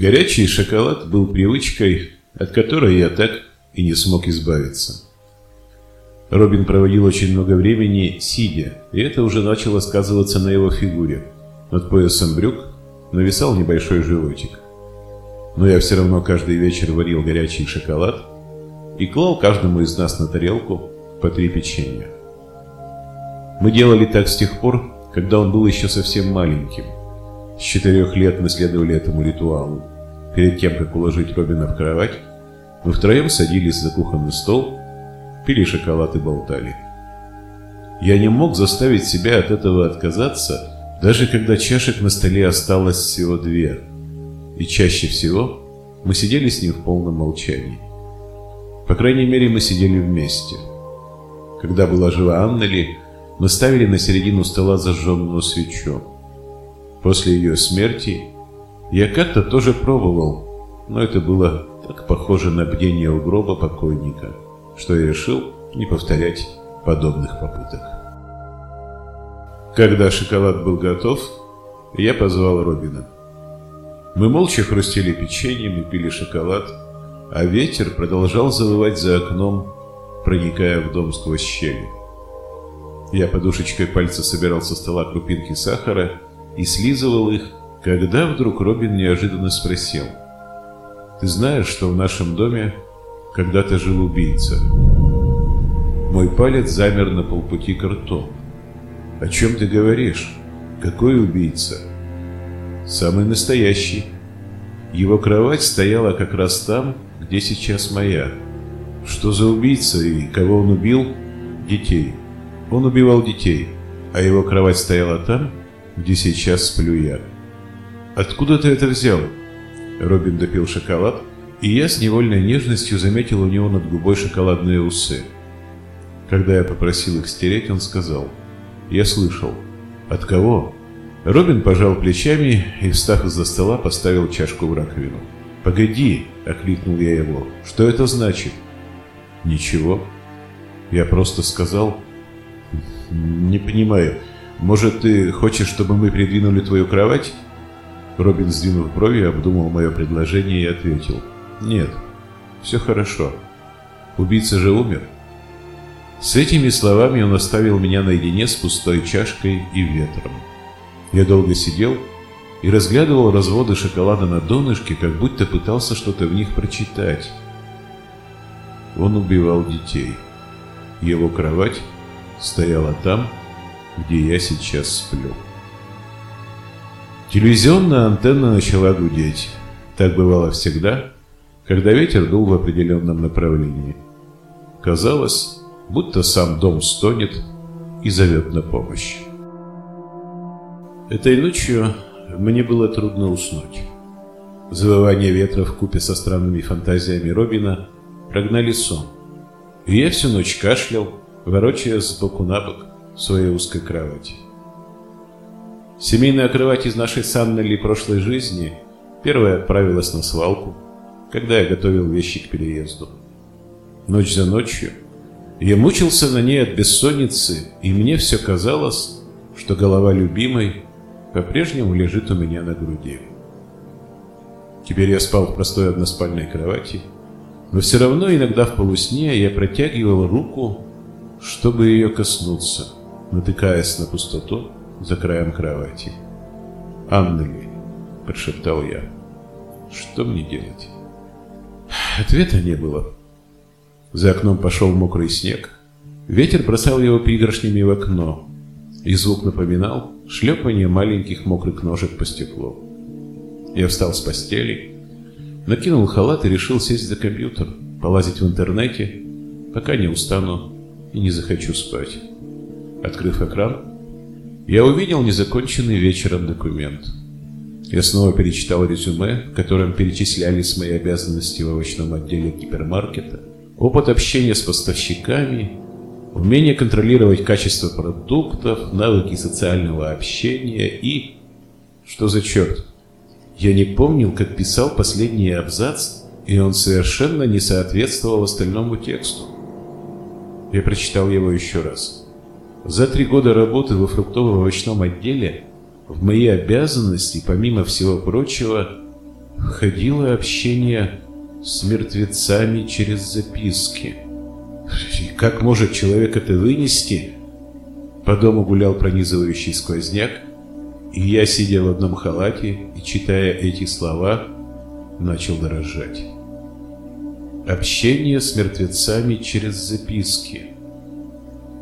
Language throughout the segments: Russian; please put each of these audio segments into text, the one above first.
Горячий шоколад был привычкой, от которой я так и не смог избавиться. Робин проводил очень много времени сидя, и это уже начало сказываться на его фигуре. Над поясом брюк нависал небольшой животик. Но я все равно каждый вечер варил горячий шоколад и клал каждому из нас на тарелку по три печенья. Мы делали так с тех пор, когда он был еще совсем маленьким. С четырех лет мы следовали этому ритуалу. Перед тем, как уложить Робина в кровать, мы втроем садились за кухонный стол, пили шоколад и болтали. Я не мог заставить себя от этого отказаться, даже когда чашек на столе осталось всего две. И чаще всего мы сидели с ним в полном молчании. По крайней мере, мы сидели вместе. Когда была жива Аннели, мы ставили на середину стола зажженную свечу. После ее смерти я как-то тоже пробовал, но это было так похоже на бдение у гроба покойника, что я решил не повторять подобных попыток. Когда шоколад был готов, я позвал Робина. Мы молча хрустели печеньем и пили шоколад, а ветер продолжал завывать за окном, проникая в дом сквозь щели. Я подушечкой пальца собирал со стола крупинки сахара и слизывал их, когда вдруг Робин неожиданно спросил. «Ты знаешь, что в нашем доме когда-то жил убийца?» Мой палец замер на полпути к рту. «О чем ты говоришь? Какой убийца?» «Самый настоящий. Его кровать стояла как раз там, где сейчас моя. Что за убийца и кого он убил? Детей. Он убивал детей, а его кровать стояла там, где сейчас сплю я. «Откуда ты это взял?» Робин допил шоколад, и я с невольной нежностью заметил у него над губой шоколадные усы. Когда я попросил их стереть, он сказал, «Я слышал». «От кого?» Робин пожал плечами и, встав из-за стола, поставил чашку в раковину. «Погоди!» — окликнул я его. «Что это значит?» «Ничего. Я просто сказал...» «Не понимаю. Может, ты хочешь, чтобы мы придвинули твою кровать?» Робин, сдвинув брови, обдумал мое предложение и ответил. «Нет, все хорошо. Убийца же умер». С этими словами он оставил меня наедине с пустой чашкой и ветром. Я долго сидел и разглядывал разводы шоколада на донышке, как будто пытался что-то в них прочитать. Он убивал детей. Его кровать стояла там, где я сейчас сплю. Телевизионная антенна начала гудеть. Так бывало всегда, когда ветер дул в определенном направлении. Казалось, будто сам дом стонет и зовет на помощь. Этой ночью мне было трудно уснуть. Завывание ветра в купе со странными фантазиями Робина прогнали сон. И я всю ночь кашлял, ворочаясь сбоку на бок в своей узкой кровати. Семейная кровать из нашей с Аннели прошлой жизни первая отправилась на свалку, когда я готовил вещи к переезду. Ночь за ночью я мучился на ней от бессонницы, и мне все казалось, что голова любимой по-прежнему лежит у меня на груди. Теперь я спал в простой односпальной кровати, но все равно иногда в полусне я протягивал руку, чтобы ее коснуться, натыкаясь на пустоту за краем кровати. «Аннели», — прошептал я, — «что мне делать?» Ответа не было. За окном пошел мокрый снег. Ветер бросал его пригоршнями в окно, и звук напоминал шлепание маленьких мокрых ножек по стеклу. Я встал с постели, накинул халат и решил сесть за компьютер, полазить в интернете, пока не устану и не захочу спать. Открыв экран, я увидел незаконченный вечером документ. Я снова перечитал резюме, в котором перечислялись мои обязанности в овощном отделе гипермаркета, опыт общения с поставщиками, умение контролировать качество продуктов, навыки социального общения и... Что за черт? Я не помнил, как писал последний абзац, и он совершенно не соответствовал остальному тексту. Я прочитал его еще раз. За три года работы во фруктово-овощном отделе в мои обязанности, помимо всего прочего, входило общение с мертвецами через записки. И как может человек это вынести? По дому гулял пронизывающий сквозняк, и я, сидя в одном халате и читая эти слова, начал дрожать. Общение с мертвецами через записки.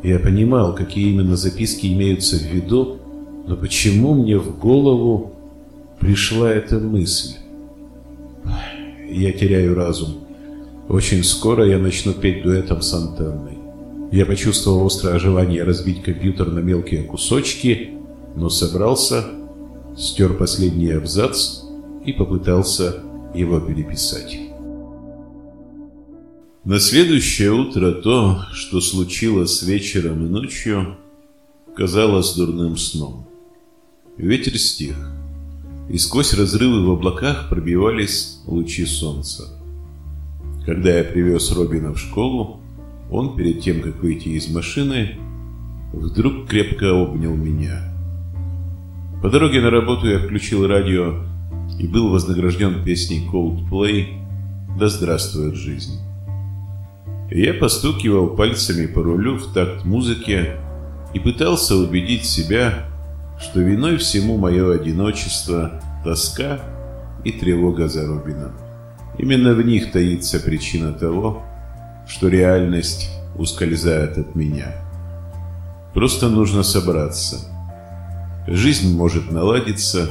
Я понимал, какие именно записки имеются в виду, но почему мне в голову пришла эта мысль? Я теряю разум. Очень скоро я начну петь дуэтом с антенной. Я почувствовал острое желание разбить компьютер на мелкие кусочки, но собрался, стер последний абзац и попытался его переписать. На следующее утро то, что случилось вечером и ночью, казалось дурным сном. Ветер стих, и сквозь разрывы в облаках пробивались лучи солнца. Когда я привез Робина в школу, он, перед тем, как выйти из машины, вдруг крепко обнял меня. По дороге на работу я включил радио и был вознагражден песней Coldplay «Да здравствует жизнь». Я постукивал пальцами по рулю в такт музыки и пытался убедить себя, что виной всему мое одиночество, тоска и тревога за Робином. Именно в них таится причина того, что реальность ускользает от меня. Просто нужно собраться. Жизнь может наладиться,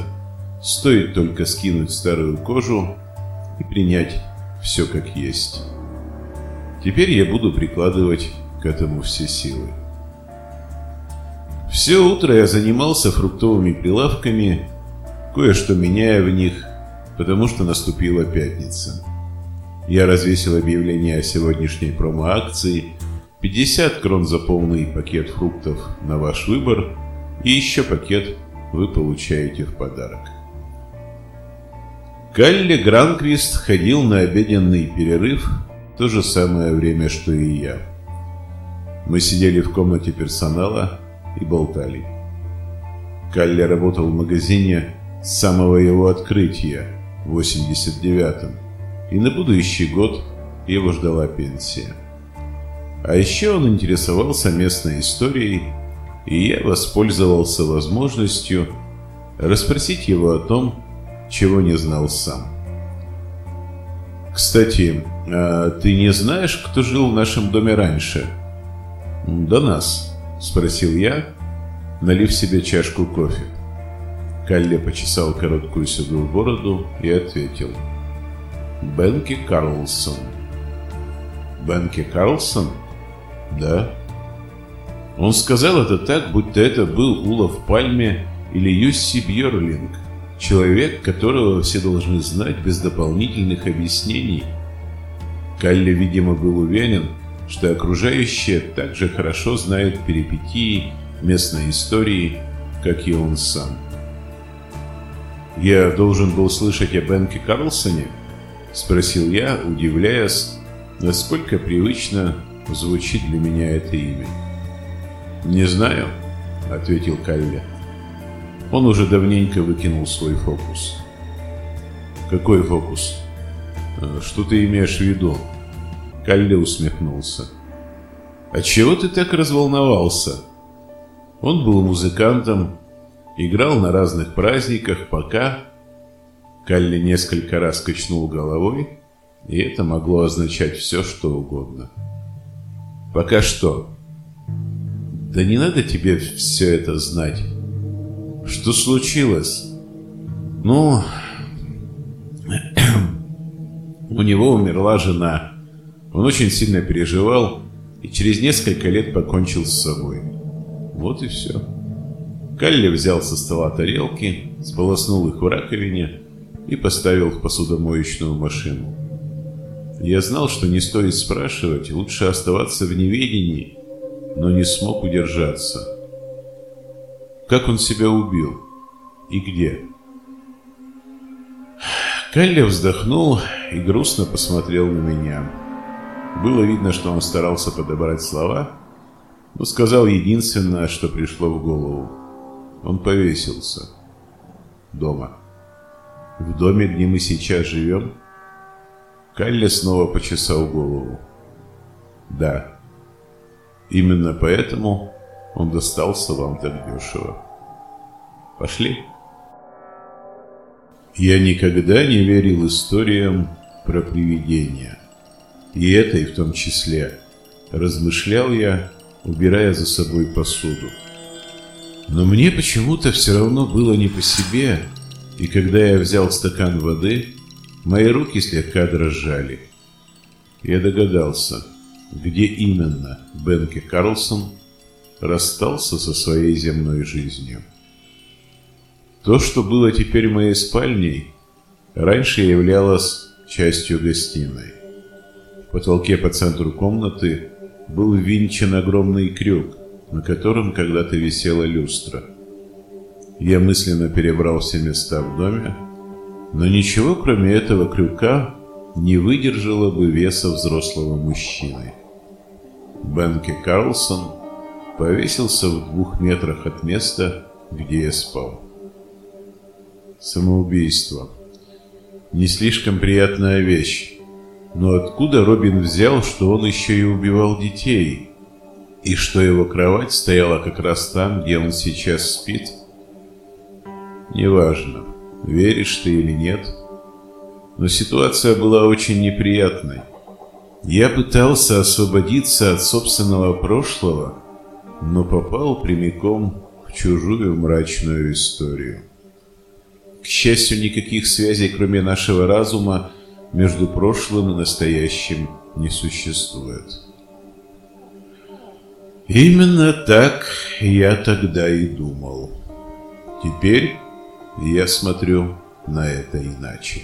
стоит только скинуть старую кожу и принять все как есть. Теперь я буду прикладывать к этому все силы. Все утро я занимался фруктовыми прилавками, кое-что меняя в них, потому что наступила пятница. Я развесил объявление о сегодняшней промо-акции 50 крон за полный пакет фруктов на ваш выбор и еще пакет вы получаете в подарок. Калли Гранквист ходил на обеденный перерыв то же самое время, что и я. Мы сидели в комнате персонала и болтали. Калли работал в магазине с самого его открытия в 89-м, и на будущий год его ждала пенсия. А еще он интересовался местной историей, и я воспользовался возможностью расспросить его о том, чего не знал сам. Кстати, а ты не знаешь, кто жил в нашем доме раньше? До нас, спросил я, налив себе чашку кофе. Калле почесал короткую седую бороду и ответил. Бенки Карлсон. Бенки Карлсон? Да. Он сказал это так, будто это был Улов Пальме или Юсси Бьерлинг. Человек, которого все должны знать без дополнительных объяснений. Калли, видимо, был уверен, что окружающие так же хорошо знают перипетии местной истории, как и он сам. «Я должен был слышать о Бенке Карлсоне?» – спросил я, удивляясь, насколько привычно звучит для меня это имя. «Не знаю», – ответил Калли. Он уже давненько выкинул свой фокус. «Какой фокус? Э, что ты имеешь в виду?» Калли усмехнулся. «А чего ты так разволновался?» Он был музыкантом, играл на разных праздниках, пока... Калли несколько раз качнул головой, и это могло означать все, что угодно. «Пока что?» «Да не надо тебе все это знать. Что случилось? Ну, у него умерла жена. Он очень сильно переживал и через несколько лет покончил с собой. Вот и все. Калли взял со стола тарелки, сполоснул их в раковине и поставил в посудомоечную машину. Я знал, что не стоит спрашивать, лучше оставаться в неведении, но не смог удержаться. Как он себя убил? И где? Калли вздохнул и грустно посмотрел на меня. Было видно, что он старался подобрать слова, но сказал единственное, что пришло в голову. Он повесился. Дома. В доме, где мы сейчас живем? Калли снова почесал голову. Да. Именно поэтому он достался вам так дешево. Пошли. Я никогда не верил историям про привидения. И этой в том числе. Размышлял я, убирая за собой посуду. Но мне почему-то все равно было не по себе, и когда я взял стакан воды, мои руки слегка дрожали. Я догадался, где именно Бенке Карлсон расстался со своей земной жизнью. То, что было теперь моей спальней, раньше являлось частью гостиной. В потолке по центру комнаты был винчен огромный крюк, на котором когда-то висела люстра. Я мысленно перебрал все места в доме, но ничего, кроме этого крюка, не выдержало бы веса взрослого мужчины. Бенки Карлсон повесился в двух метрах от места, где я спал. Самоубийство. Не слишком приятная вещь. Но откуда Робин взял, что он еще и убивал детей? И что его кровать стояла как раз там, где он сейчас спит? Неважно, веришь ты или нет. Но ситуация была очень неприятной. Я пытался освободиться от собственного прошлого, но попал прямиком в чужую мрачную историю. К счастью, никаких связей, кроме нашего разума, между прошлым и настоящим не существует. Именно так я тогда и думал. Теперь я смотрю на это иначе.